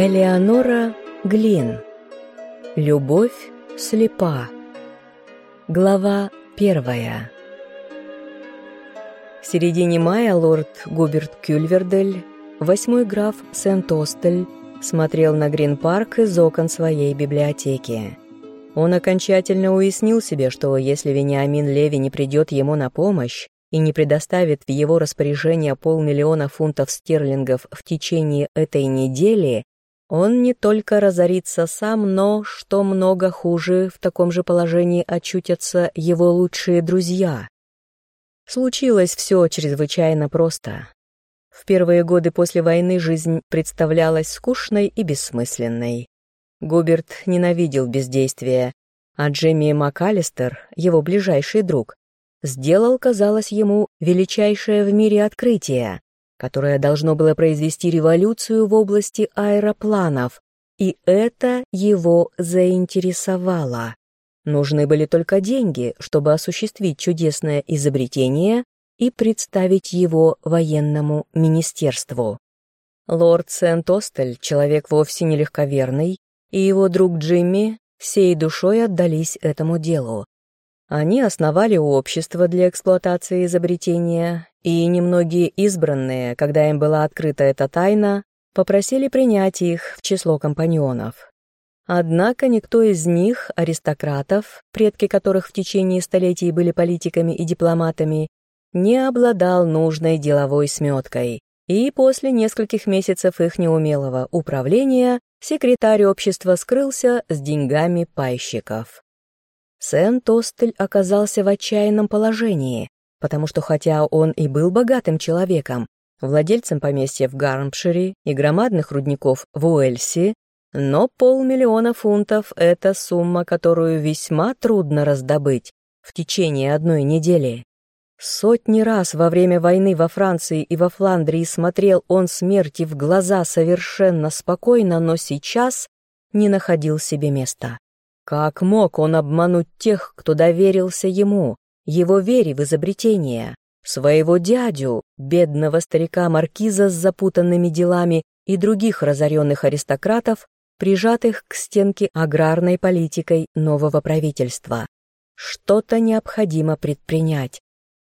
Элеонора Глин. Любовь слепа. Глава первая. В середине мая лорд Губерт Кюльвердель, восьмой граф Сент-Остель, смотрел на Грин-парк из окон своей библиотеки. Он окончательно уяснил себе, что если Вениамин Леви не придет ему на помощь и не предоставит в его распоряжение полмиллиона фунтов стерлингов в течение этой недели, он не только разорится сам, но, что много хуже, в таком же положении очутятся его лучшие друзья. Случилось все чрезвычайно просто. В первые годы после войны жизнь представлялась скучной и бессмысленной. Губерт ненавидел бездействие, а Джемми МакАлистер, его ближайший друг, сделал, казалось ему, величайшее в мире открытие которое должно было произвести революцию в области аэропланов, и это его заинтересовало. Нужны были только деньги, чтобы осуществить чудесное изобретение и представить его военному министерству. Лорд Сент-Остель, человек вовсе не легковерный, и его друг Джимми всей душой отдались этому делу. Они основали общество для эксплуатации изобретения, и немногие избранные, когда им была открыта эта тайна, попросили принять их в число компаньонов. Однако никто из них, аристократов, предки которых в течение столетий были политиками и дипломатами, не обладал нужной деловой сметкой, и после нескольких месяцев их неумелого управления секретарь общества скрылся с деньгами пайщиков. Сент-Остель оказался в отчаянном положении, потому что хотя он и был богатым человеком, владельцем поместья в Гармпшире и громадных рудников в Уэльсе, но полмиллиона фунтов — это сумма, которую весьма трудно раздобыть в течение одной недели. Сотни раз во время войны во Франции и во Фландрии смотрел он смерти в глаза совершенно спокойно, но сейчас не находил себе места. Как мог он обмануть тех, кто доверился ему, его вере в изобретение, своего дядю, бедного старика-маркиза с запутанными делами и других разоренных аристократов, прижатых к стенке аграрной политикой нового правительства? Что-то необходимо предпринять.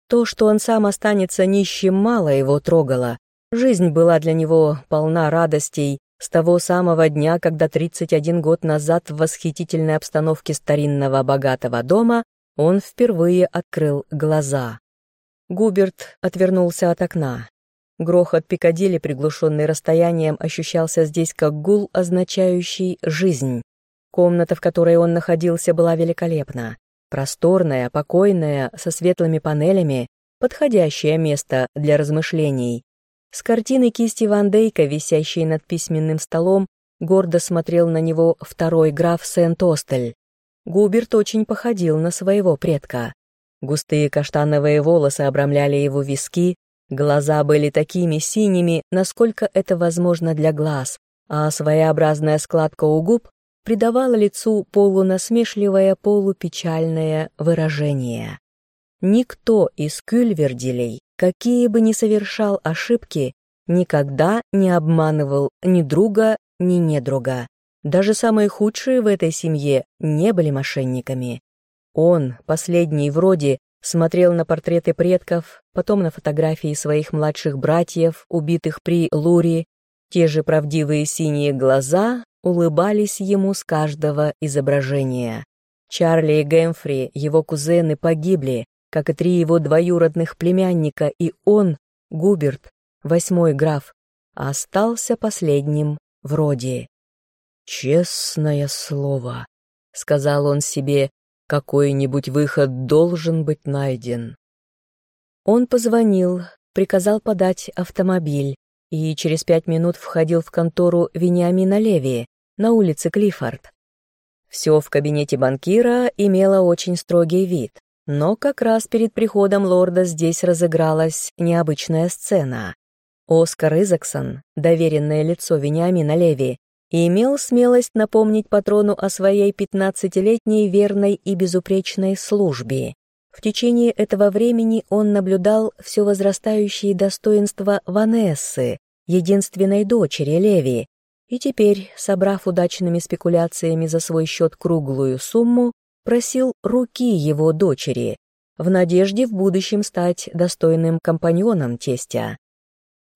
То, что он сам останется нищим, мало его трогало. Жизнь была для него полна радостей, с того самого дня, когда 31 год назад в восхитительной обстановке старинного богатого дома он впервые открыл глаза. Губерт отвернулся от окна. Грохот Пикадилли, приглушенный расстоянием, ощущался здесь как гул, означающий «жизнь». Комната, в которой он находился, была великолепна. Просторная, покойная, со светлыми панелями, подходящее место для размышлений. С картины кисти Ван Дейка, висящей над письменным столом, гордо смотрел на него второй граф Сент-Остель. Губерт очень походил на своего предка. Густые каштановые волосы обрамляли его виски, глаза были такими синими, насколько это возможно для глаз, а своеобразная складка у губ придавала лицу полунасмешливое, полупечальное выражение. Никто из кюльвердилей какие бы ни совершал ошибки, никогда не обманывал ни друга, ни недруга. Даже самые худшие в этой семье не были мошенниками. Он, последний вроде, смотрел на портреты предков, потом на фотографии своих младших братьев, убитых при Лури. Те же правдивые синие глаза улыбались ему с каждого изображения. Чарли и Гэмфри, его кузены, погибли, как и три его двоюродных племянника, и он, Губерт, восьмой граф, остался последним в роде. «Честное слово», — сказал он себе, — «какой-нибудь выход должен быть найден». Он позвонил, приказал подать автомобиль, и через пять минут входил в контору Вениамина Леви на улице Клиффорд. Все в кабинете банкира имело очень строгий вид. Но как раз перед приходом лорда здесь разыгралась необычная сцена. Оскар Изаксон, доверенное лицо Вениамина Леви, имел смелость напомнить патрону о своей пятнадцатилетней верной и безупречной службе. В течение этого времени он наблюдал все возрастающие достоинства Ванессы, единственной дочери Леви, и теперь, собрав удачными спекуляциями за свой счет круглую сумму, просил руки его дочери, в надежде в будущем стать достойным компаньоном тестя.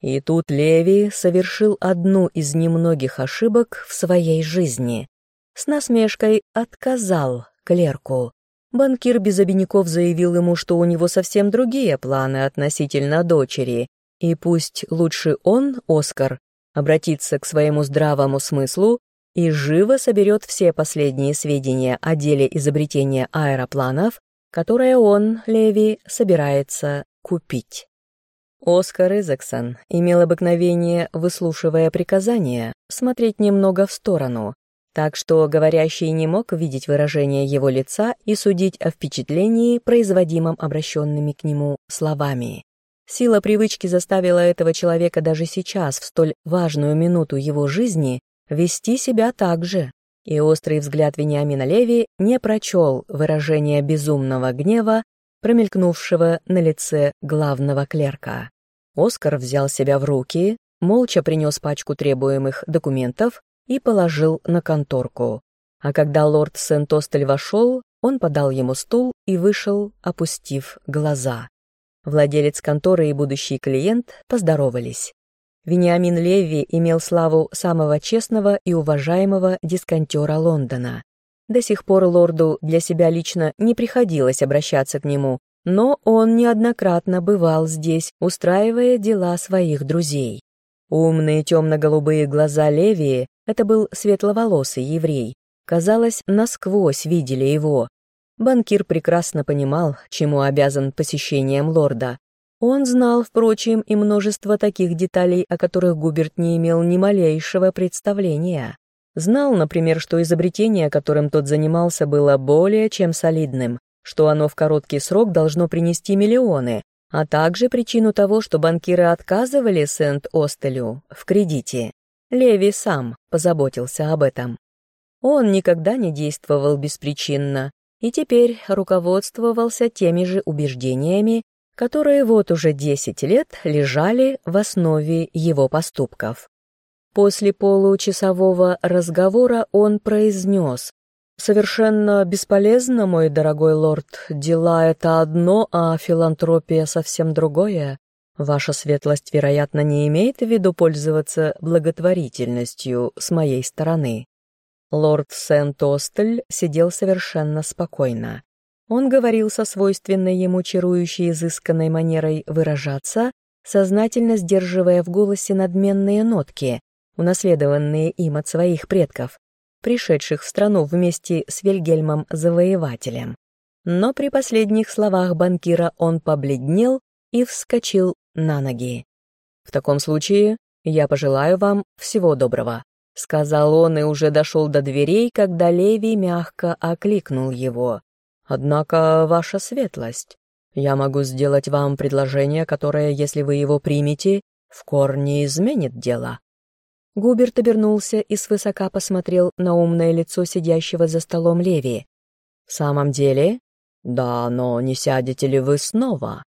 И тут Леви совершил одну из немногих ошибок в своей жизни. С насмешкой отказал клерку. Банкир без обиняков заявил ему, что у него совсем другие планы относительно дочери, и пусть лучше он, Оскар, обратится к своему здравому смыслу и живо соберет все последние сведения о деле изобретения аэропланов, которое он, Леви, собирается купить. Оскар Изаксон имел обыкновение, выслушивая приказания, смотреть немного в сторону, так что говорящий не мог видеть выражение его лица и судить о впечатлении, производимом обращенными к нему словами. Сила привычки заставила этого человека даже сейчас, в столь важную минуту его жизни, вести себя так же. И острый взгляд Вениамина Леви не прочел выражения безумного гнева, промелькнувшего на лице главного клерка. Оскар взял себя в руки, молча принес пачку требуемых документов и положил на конторку. А когда лорд Сент-Остель вошел, он подал ему стул и вышел, опустив глаза. Владелец конторы и будущий клиент поздоровались. Вениамин Леви имел славу самого честного и уважаемого дисконтера Лондона. До сих пор лорду для себя лично не приходилось обращаться к нему, но он неоднократно бывал здесь, устраивая дела своих друзей. Умные темно-голубые глаза Левии, это был светловолосый еврей, казалось, насквозь видели его, Банкир прекрасно понимал, чему обязан посещением лорда. Он знал, впрочем, и множество таких деталей, о которых Губерт не имел ни малейшего представления. Знал, например, что изобретение, которым тот занимался, было более чем солидным, что оно в короткий срок должно принести миллионы, а также причину того, что банкиры отказывали Сент-Остелю в кредите. Леви сам позаботился об этом. Он никогда не действовал беспричинно, и теперь руководствовался теми же убеждениями, которые вот уже 10 лет лежали в основе его поступков. После получасового разговора он произнес «Совершенно бесполезно, мой дорогой лорд, дела — это одно, а филантропия — совсем другое. Ваша светлость, вероятно, не имеет в виду пользоваться благотворительностью с моей стороны». Лорд Сент-Остель сидел совершенно спокойно. Он говорил со свойственной ему чарующей изысканной манерой выражаться, сознательно сдерживая в голосе надменные нотки, унаследованные им от своих предков, пришедших в страну вместе с Вильгельмом Завоевателем. Но при последних словах банкира он побледнел и вскочил на ноги. «В таком случае я пожелаю вам всего доброго», — сказал он и уже дошел до дверей, когда Леви мягко окликнул его. «Однако, ваша светлость, я могу сделать вам предложение, которое, если вы его примете, в корне изменит дело». Губерт обернулся и свысока посмотрел на умное лицо сидящего за столом Леви. «В самом деле? Да, но не сядете ли вы снова?»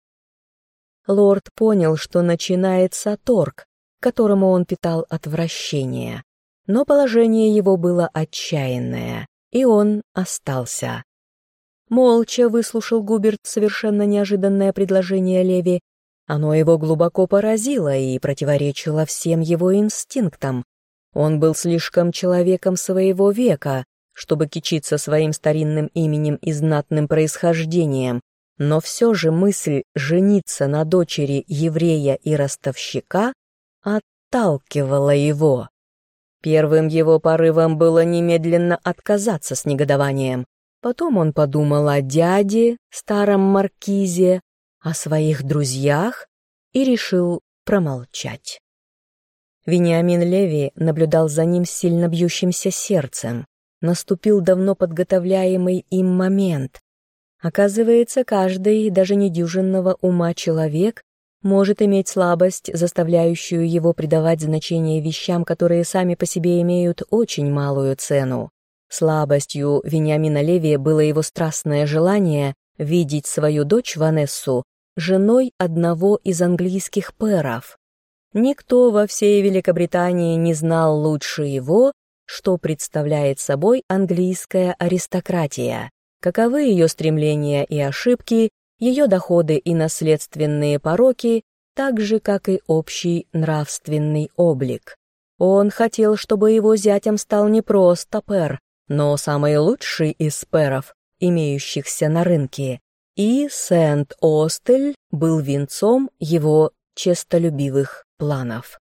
Лорд понял, что начинается торг, которому он питал отвращение но положение его было отчаянное, и он остался. Молча выслушал Губерт совершенно неожиданное предложение Леви. Оно его глубоко поразило и противоречило всем его инстинктам. Он был слишком человеком своего века, чтобы кичиться своим старинным именем и знатным происхождением, но все же мысль жениться на дочери еврея и ростовщика отталкивала его. Первым его порывом было немедленно отказаться с негодованием. Потом он подумал о дяде, старом маркизе, о своих друзьях и решил промолчать. Вениамин Леви наблюдал за ним сильно бьющимся сердцем. Наступил давно подготовляемый им момент. Оказывается, каждый, даже недюжинного ума человек, может иметь слабость, заставляющую его придавать значение вещам, которые сами по себе имеют очень малую цену. Слабостью Вениамина Левия было его страстное желание видеть свою дочь Ванессу женой одного из английских пэров. Никто во всей Великобритании не знал лучше его, что представляет собой английская аристократия, каковы ее стремления и ошибки, ее доходы и наследственные пороки, так же, как и общий нравственный облик. Он хотел, чтобы его зятем стал не просто пэр, но самый лучший из пэров, имеющихся на рынке, и Сент-Остель был венцом его честолюбивых планов.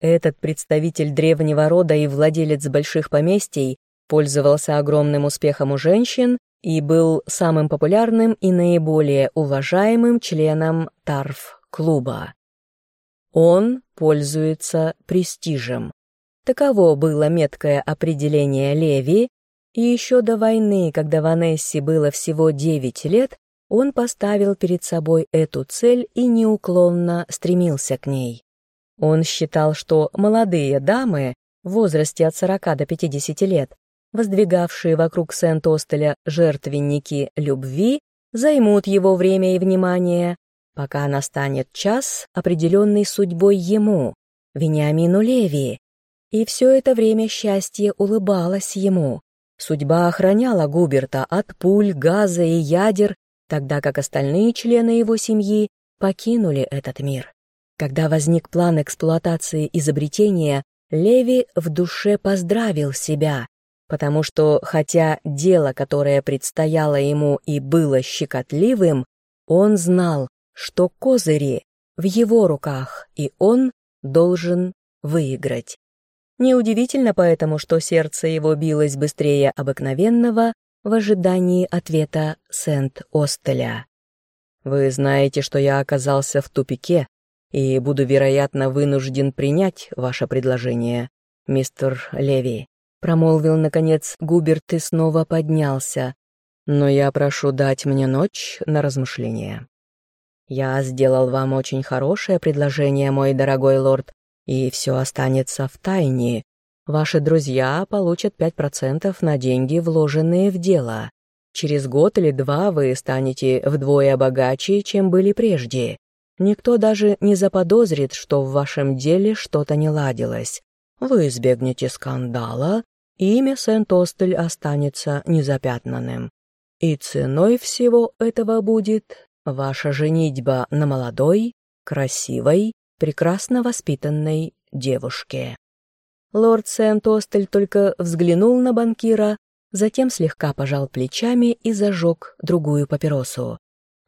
Этот представитель древнего рода и владелец больших поместий пользовался огромным успехом у женщин и был самым популярным и наиболее уважаемым членом ТАРФ-клуба. Он пользуется престижем. Таково было меткое определение Леви, и еще до войны, когда Ванессе было всего 9 лет, он поставил перед собой эту цель и неуклонно стремился к ней. Он считал, что молодые дамы в возрасте от 40 до 50 лет, воздвигавшие вокруг Сент-Остеля жертвенники любви, займут его время и внимание, пока настанет час, определенный судьбой ему, Вениамину Леви. И все это время счастье улыбалось ему. Судьба охраняла Губерта от пуль, газа и ядер, тогда как остальные члены его семьи покинули этот мир. Когда возник план эксплуатации изобретения, Леви в душе поздравил себя, потому что, хотя дело, которое предстояло ему и было щекотливым, он знал, что козыри в его руках, и он должен выиграть. Неудивительно поэтому, что сердце его билось быстрее обыкновенного в ожидании ответа Сент-Остеля. «Вы знаете, что я оказался в тупике и буду, вероятно, вынужден принять ваше предложение, мистер Леви», промолвил, наконец, Губерт и снова поднялся. «Но я прошу дать мне ночь на размышление. Я сделал вам очень хорошее предложение, мой дорогой лорд, и все останется в тайне. Ваши друзья получат 5% на деньги, вложенные в дело. Через год или два вы станете вдвое богаче, чем были прежде. Никто даже не заподозрит, что в вашем деле что-то не ладилось. Вы избегнете скандала, и имя Сент-Остель останется незапятнанным. И ценой всего этого будет ваша женитьба на молодой, красивой, прекрасно воспитанной девушке. Лорд Сент-Остель только взглянул на банкира, затем слегка пожал плечами и зажег другую папиросу.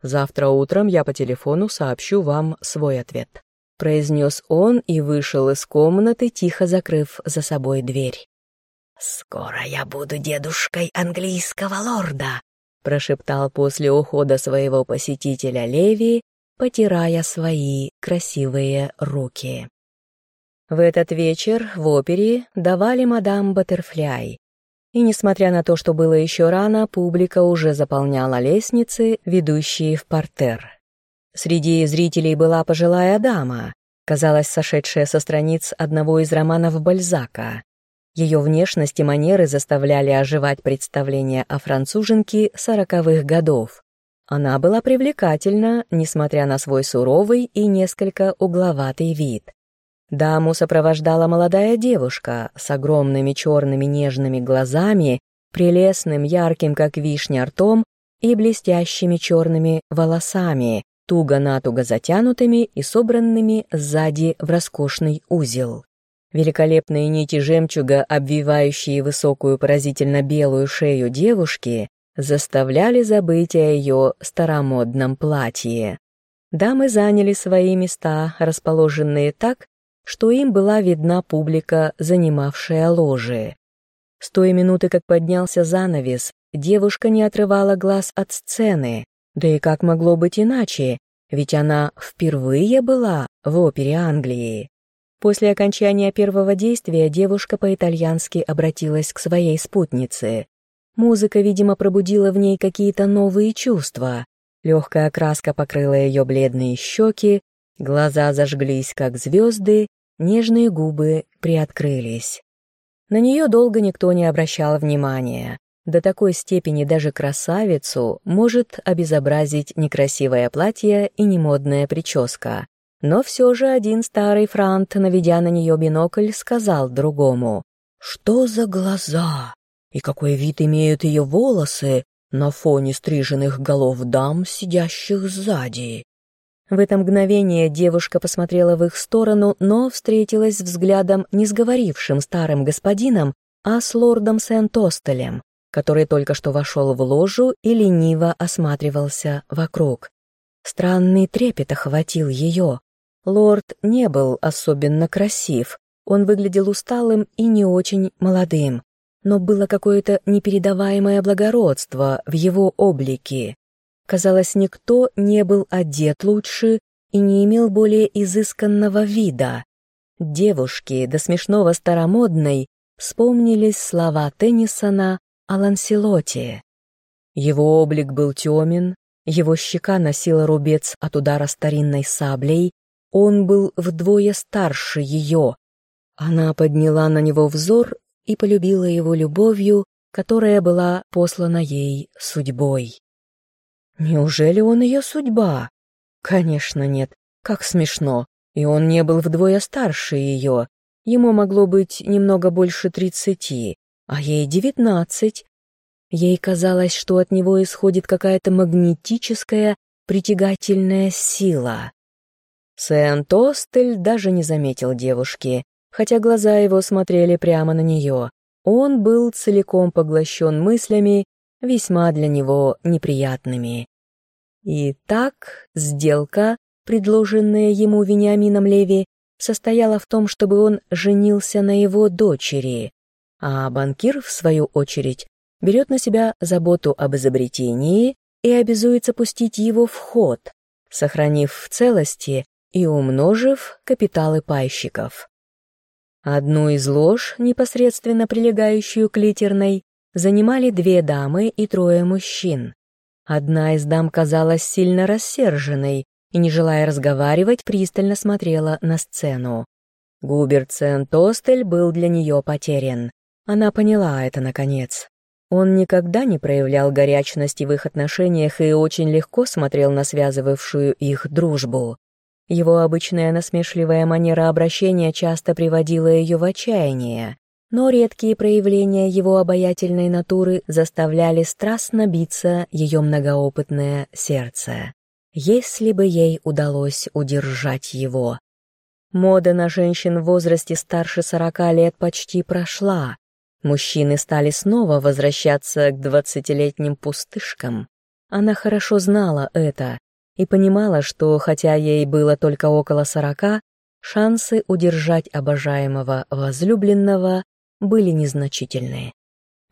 Завтра утром я по телефону сообщу вам свой ответ», — произнес он и вышел из комнаты, тихо закрыв за собой дверь. «Скоро я буду дедушкой английского лорда», — прошептал после ухода своего посетителя Леви, потирая свои красивые руки. В этот вечер в опере давали мадам Баттерфляй, и несмотря на то, что было еще рано, публика уже заполняла лестницы, ведущие в портер. Среди зрителей была пожилая дама, казалось, сошедшая со страниц одного из романов Бальзака. Ее внешность и манеры заставляли оживать представление о француженке сороковых годов. Она была привлекательна, несмотря на свой суровый и несколько угловатый вид. Даму сопровождала молодая девушка с огромными черными нежными глазами, прелестным ярким, как вишня, ртом и блестящими черными волосами, туго-натуго затянутыми и собранными сзади в роскошный узел. Великолепные нити жемчуга, обвивающие высокую поразительно белую шею девушки, заставляли забыть о ее старомодном платье. Дамы заняли свои места, расположенные так, что им была видна публика, занимавшая ложи. С той минуты, как поднялся занавес, девушка не отрывала глаз от сцены, да и как могло быть иначе, ведь она впервые была в опере Англии. После окончания первого действия девушка по-итальянски обратилась к своей спутнице. Музыка, видимо, пробудила в ней какие-то новые чувства. Легкая краска покрыла ее бледные щеки, глаза зажглись, как звезды, Нежные губы приоткрылись. На нее долго никто не обращал внимания. До такой степени даже красавицу может обезобразить некрасивое платье и немодная прическа. Но все же один старый франт, наведя на нее бинокль, сказал другому, «Что за глаза? И какой вид имеют ее волосы на фоне стриженных голов дам, сидящих сзади?» В это мгновение девушка посмотрела в их сторону, но встретилась взглядом не с говорившим старым господином, а с лордом Сент-Остелем, который только что вошел в ложу и лениво осматривался вокруг. Странный трепет охватил ее. Лорд не был особенно красив, он выглядел усталым и не очень молодым, но было какое-то непередаваемое благородство в его облике. Казалось, никто не был одет лучше и не имел более изысканного вида. Девушки, до смешного старомодной, вспомнились слова Теннисона о Ланселоте. Его облик был темен, его щека носила рубец от удара старинной саблей, он был вдвое старше ее. Она подняла на него взор и полюбила его любовью, которая была послана ей судьбой. Неужели он ее судьба? Конечно, нет. Как смешно. И он не был вдвое старше ее. Ему могло быть немного больше тридцати, а ей девятнадцать. Ей казалось, что от него исходит какая-то магнетическая, притягательная сила. Сент-Остель даже не заметил девушки, хотя глаза его смотрели прямо на нее. Он был целиком поглощен мыслями, весьма для него неприятными. Итак, сделка, предложенная ему Вениамином Леви, состояла в том, чтобы он женился на его дочери, а банкир, в свою очередь, берет на себя заботу об изобретении и обязуется пустить его в ход, сохранив в целости и умножив капиталы пайщиков. Одну из лож, непосредственно прилегающую к литерной, занимали две дамы и трое мужчин. Одна из дам казалась сильно рассерженной и, не желая разговаривать, пристально смотрела на сцену. Губерт Сент-Остель был для нее потерян. Она поняла это, наконец. Он никогда не проявлял горячности в их отношениях и очень легко смотрел на связывавшую их дружбу. Его обычная насмешливая манера обращения часто приводила ее в отчаяние но редкие проявления его обаятельной натуры заставляли страстно биться ее многоопытное сердце. Если бы ей удалось удержать его. Мода на женщин в возрасте старше сорока лет почти прошла. Мужчины стали снова возвращаться к двадцатилетним пустышкам. Она хорошо знала это и понимала, что, хотя ей было только около сорока, шансы удержать обожаемого возлюбленного были незначительные.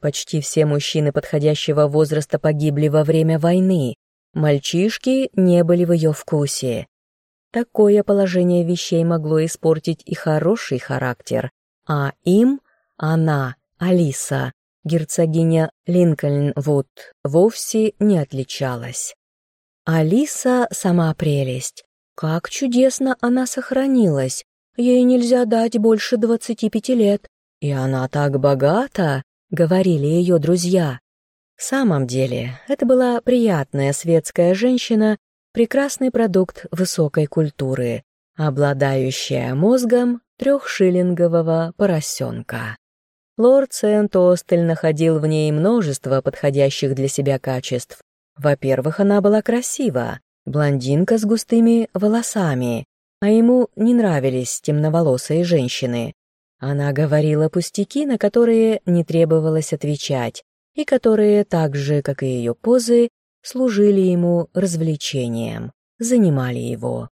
Почти все мужчины подходящего возраста погибли во время войны, мальчишки не были в ее вкусе. Такое положение вещей могло испортить и хороший характер, а им она, Алиса, герцогиня Линкольнвуд, вовсе не отличалась. Алиса — сама прелесть. Как чудесно она сохранилась. Ей нельзя дать больше двадцати пяти лет. «И она так богата», — говорили ее друзья. В самом деле, это была приятная светская женщина, прекрасный продукт высокой культуры, обладающая мозгом трехшиллингового поросенка. Лорд Сент-Остель находил в ней множество подходящих для себя качеств. Во-первых, она была красива, блондинка с густыми волосами, а ему не нравились темноволосые женщины. Она говорила пустяки, на которые не требовалось отвечать, и которые, так же, как и ее позы, служили ему развлечением, занимали его.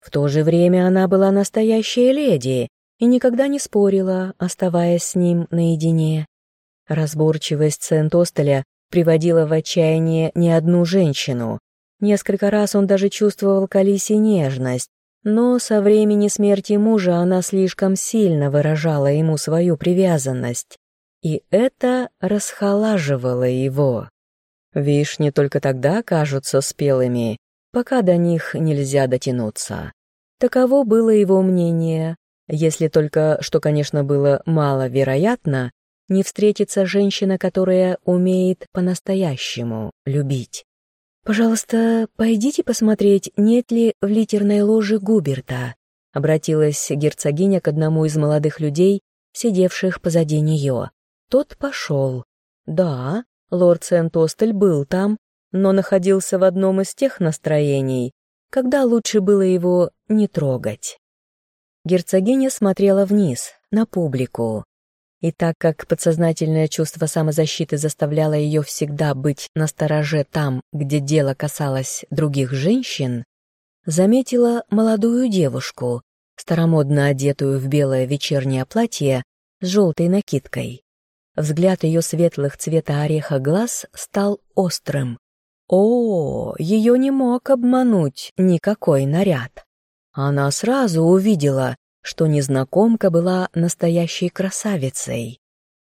В то же время она была настоящая леди и никогда не спорила, оставаясь с ним наедине. Разборчивость Сент-Остеля приводила в отчаяние не одну женщину. Несколько раз он даже чувствовал к нежность, но со времени смерти мужа она слишком сильно выражала ему свою привязанность, и это расхолаживало его. Вишни только тогда кажутся спелыми, пока до них нельзя дотянуться. Таково было его мнение, если только, что, конечно, было маловероятно, не встретится женщина, которая умеет по-настоящему любить. «Пожалуйста, пойдите посмотреть, нет ли в литерной ложе Губерта», обратилась герцогиня к одному из молодых людей, сидевших позади нее. Тот пошел. Да, лорд Сент-Остель был там, но находился в одном из тех настроений, когда лучше было его не трогать. Герцогиня смотрела вниз, на публику. И так как подсознательное чувство самозащиты заставляло ее всегда быть настороже там, где дело касалось других женщин, заметила молодую девушку, старомодно одетую в белое вечернее платье с желтой накидкой. Взгляд ее светлых цвета ореха глаз стал острым. О, ее не мог обмануть никакой наряд. Она сразу увидела, что незнакомка была настоящей красавицей.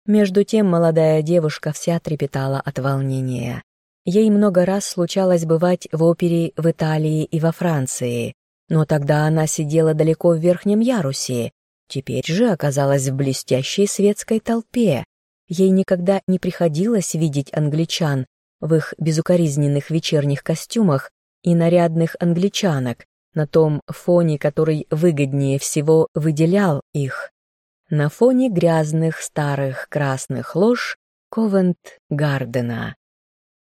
Между тем молодая девушка вся трепетала от волнения. Ей много раз случалось бывать в опере в Италии и во Франции, но тогда она сидела далеко в верхнем ярусе, теперь же оказалась в блестящей светской толпе. Ей никогда не приходилось видеть англичан в их безукоризненных вечерних костюмах и нарядных англичанок, на том фоне, который выгоднее всего выделял их. На фоне грязных старых красных лож Ковент-Гардена.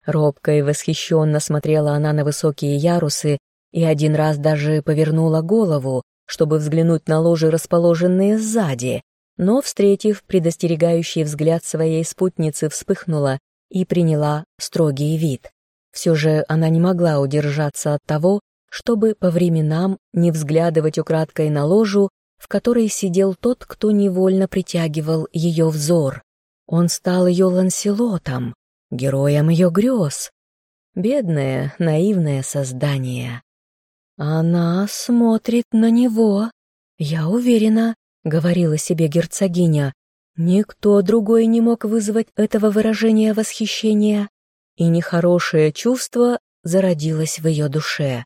Робко и восхищенно смотрела она на высокие ярусы и один раз даже повернула голову, чтобы взглянуть на ложи, расположенные сзади, но, встретив предостерегающий взгляд своей спутницы, вспыхнула и приняла строгий вид. Все же она не могла удержаться от того, чтобы по временам не взглядывать украдкой на ложу, в которой сидел тот, кто невольно притягивал ее взор. Он стал ее ланселотом, героем ее грез. Бедное, наивное создание. Она смотрит на него. Я уверена, говорила себе герцогиня, никто другой не мог вызвать этого выражения восхищения, и нехорошее чувство зародилось в ее душе.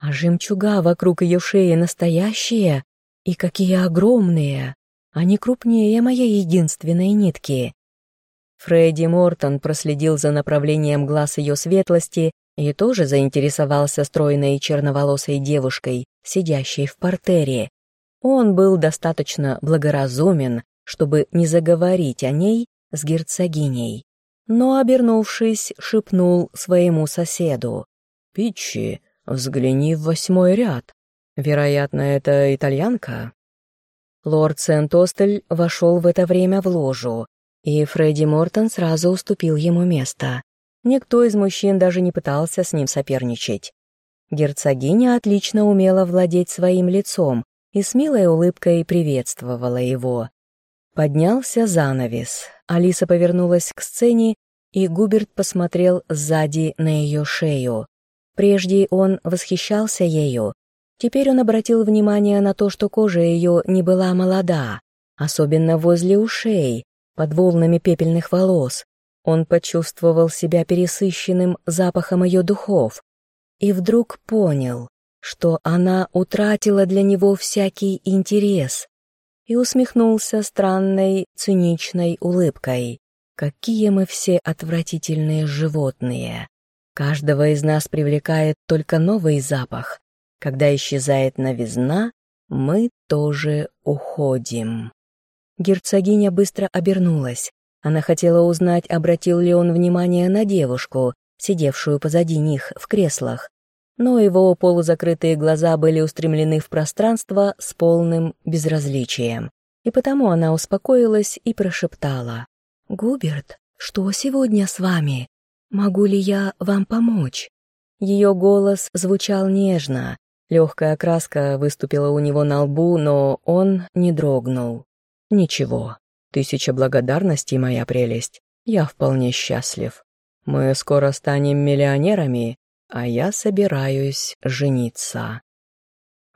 А жемчуга вокруг ее шеи настоящие, и какие огромные! Они крупнее моей единственной нитки. Фредди Мортон проследил за направлением глаз ее светлости и тоже заинтересовался стройной черноволосой девушкой, сидящей в портере. Он был достаточно благоразумен, чтобы не заговорить о ней с герцогиней, но, обернувшись, шепнул своему соседу. «Питчи, Взгляни в восьмой ряд. Вероятно, это итальянка. Лорд Сент-Остель вошел в это время в ложу, и Фредди Мортон сразу уступил ему место. Никто из мужчин даже не пытался с ним соперничать. Герцогиня отлично умела владеть своим лицом и с милой улыбкой приветствовала его. Поднялся занавес. Алиса повернулась к сцене, и Губерт посмотрел сзади на ее шею. Прежде он восхищался ею, теперь он обратил внимание на то, что кожа ее не была молода, особенно возле ушей, под волнами пепельных волос. Он почувствовал себя пересыщенным запахом ее духов и вдруг понял, что она утратила для него всякий интерес и усмехнулся странной, циничной улыбкой. Какие мы все отвратительные животные! Каждого из нас привлекает только новый запах. Когда исчезает новизна, мы тоже уходим. Герцогиня быстро обернулась. Она хотела узнать, обратил ли он внимание на девушку, сидевшую позади них в креслах. Но его полузакрытые глаза были устремлены в пространство с полным безразличием. И потому она успокоилась и прошептала. «Губерт, что сегодня с вами? «Могу ли я вам помочь?» Ее голос звучал нежно, легкая краска выступила у него на лбу, но он не дрогнул. «Ничего, тысяча благодарностей, моя прелесть, я вполне счастлив. Мы скоро станем миллионерами, а я собираюсь жениться».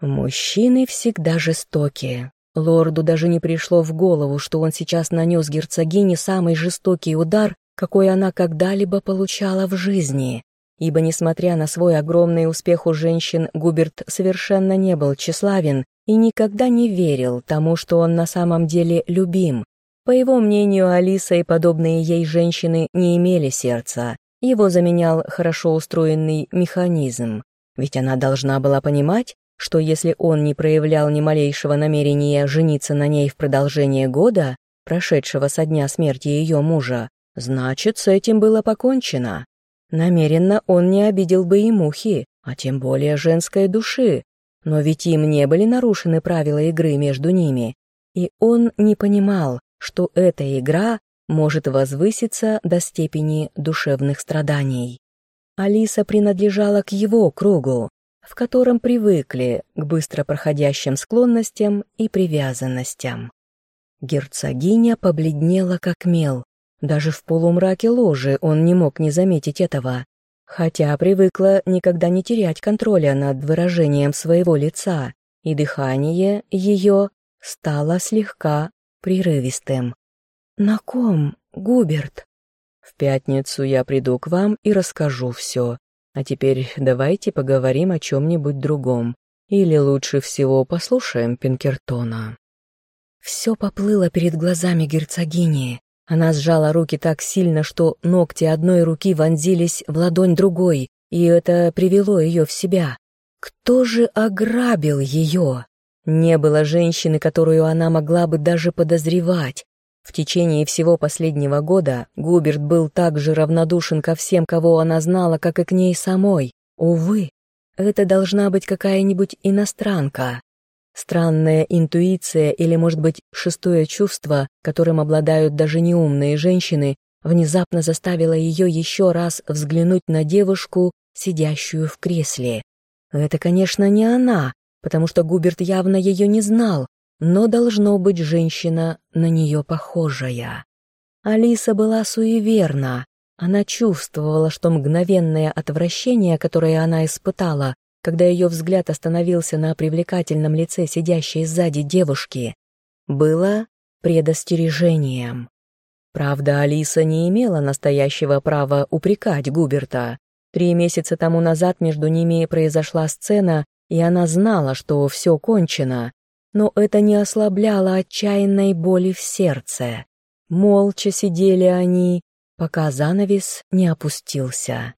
Мужчины всегда жестокие. Лорду даже не пришло в голову, что он сейчас нанес герцогине самый жестокий удар, какой она когда-либо получала в жизни, ибо, несмотря на свой огромный успех у женщин, Губерт совершенно не был тщеславен и никогда не верил тому, что он на самом деле любим. По его мнению, Алиса и подобные ей женщины не имели сердца, Его заменял хорошо устроенный механизм, ведь она должна была понимать, что если он не проявлял ни малейшего намерения жениться на ней в продолжение года, прошедшего со дня смерти ее мужа, значит, с этим было покончено. Намеренно он не обидел бы и мухи, а тем более женской души, но ведь им не были нарушены правила игры между ними, и он не понимал, что эта игра может возвыситься до степени душевных страданий. Алиса принадлежала к его кругу, в котором привыкли к быстро проходящим склонностям и привязанностям. Герцогиня побледнела как мел. Даже в полумраке ложи он не мог не заметить этого, хотя привыкла никогда не терять контроля над выражением своего лица, и дыхание ее стало слегка прерывистым. «На ком, Губерт?» «В пятницу я приду к вам и расскажу все. А теперь давайте поговорим о чем-нибудь другом. Или лучше всего послушаем Пинкертона». Все поплыло перед глазами герцогини. Она сжала руки так сильно, что ногти одной руки вонзились в ладонь другой, и это привело ее в себя. Кто же ограбил ее? Не было женщины, которую она могла бы даже подозревать. В течение всего последнего года Губерт был так же равнодушен ко всем, кого она знала, как и к ней самой. Увы, это должна быть какая-нибудь иностранка. Странная интуиция или, может быть, шестое чувство, которым обладают даже неумные женщины, внезапно заставило ее еще раз взглянуть на девушку, сидящую в кресле. Это, конечно, не она, потому что Губерт явно ее не знал, но должно быть женщина на нее похожая. Алиса была суеверна. Она чувствовала, что мгновенное отвращение, которое она испытала, когда ее взгляд остановился на привлекательном лице сидящей сзади девушки, было предостережением. Правда, Алиса не имела настоящего права упрекать Губерта. Три месяца тому назад между ними произошла сцена, и она знала, что все кончено, но это не ослабляло отчаянной боли в сердце. Молча сидели они, пока занавес не опустился.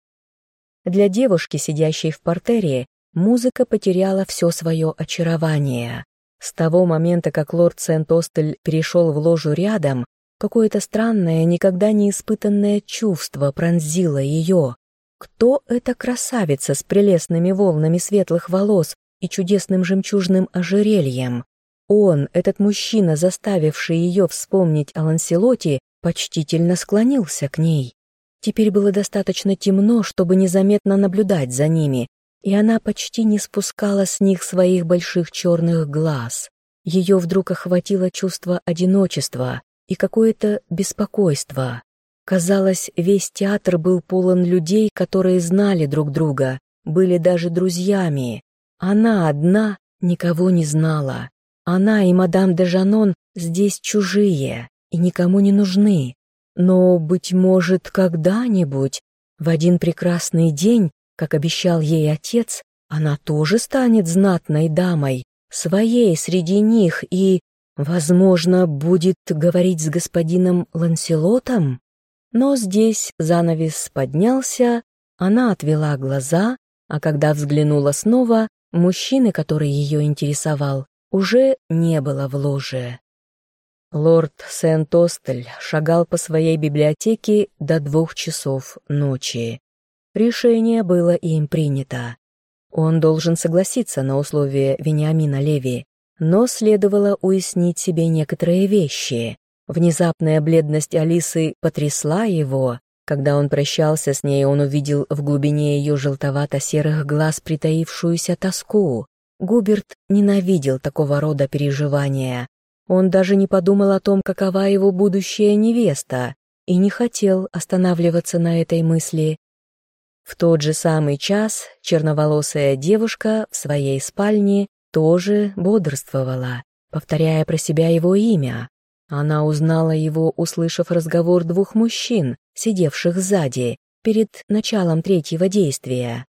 Для девушки, сидящей в портере, музыка потеряла все свое очарование. С того момента, как лорд Сент-Остель перешел в ложу рядом, какое-то странное, никогда не испытанное чувство пронзило ее. Кто эта красавица с прелестными волнами светлых волос и чудесным жемчужным ожерельем? Он, этот мужчина, заставивший ее вспомнить о Ланселоте, почтительно склонился к ней. Теперь было достаточно темно, чтобы незаметно наблюдать за ними, и она почти не спускала с них своих больших черных глаз. Ее вдруг охватило чувство одиночества и какое-то беспокойство. Казалось, весь театр был полон людей, которые знали друг друга, были даже друзьями. Она одна никого не знала. Она и мадам де Жанон здесь чужие и никому не нужны. Но, быть может, когда-нибудь, в один прекрасный день, как обещал ей отец, она тоже станет знатной дамой, своей среди них и, возможно, будет говорить с господином Ланселотом? Но здесь занавес поднялся, она отвела глаза, а когда взглянула снова, мужчины, который ее интересовал, уже не было в ложе. Лорд Сент-Остель шагал по своей библиотеке до двух часов ночи. Решение было им принято. Он должен согласиться на условия Вениамина Леви, но следовало уяснить себе некоторые вещи. Внезапная бледность Алисы потрясла его. Когда он прощался с ней, он увидел в глубине ее желтовато-серых глаз притаившуюся тоску. Губерт ненавидел такого рода переживания. Он даже не подумал о том, какова его будущая невеста, и не хотел останавливаться на этой мысли. В тот же самый час черноволосая девушка в своей спальне тоже бодрствовала, повторяя про себя его имя. Она узнала его, услышав разговор двух мужчин, сидевших сзади, перед началом третьего действия.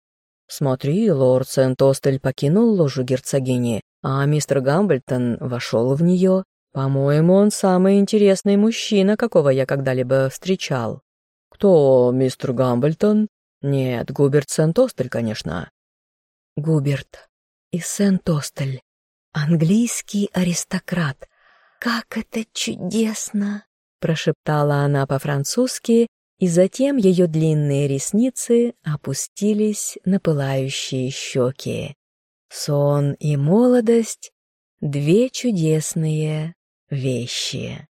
«Смотри, лорд Сент-Остель покинул ложу герцогини, а мистер Гамбельтон вошел в нее. По-моему, он самый интересный мужчина, какого я когда-либо встречал». «Кто мистер Гамбельтон?» «Нет, Губерт Сент-Остель, конечно». Губерт и Сент-Остель. Английский аристократ. Как это чудесно! Прошептала она по-французски, и затем ее длинные ресницы опустились на пылающие щеки. Сон и молодость — две чудесные вещи.